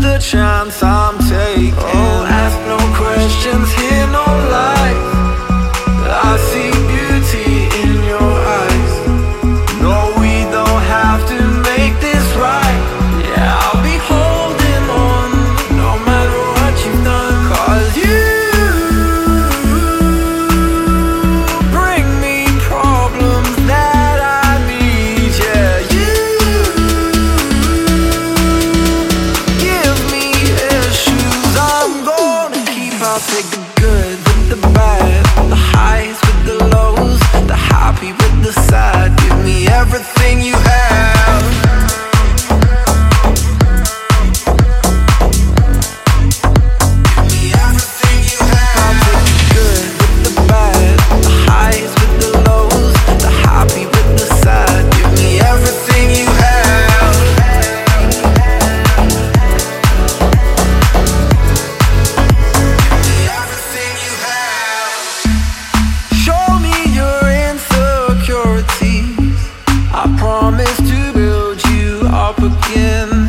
the chance I'm taking. Oh, ask no questions, hear no I'll take the again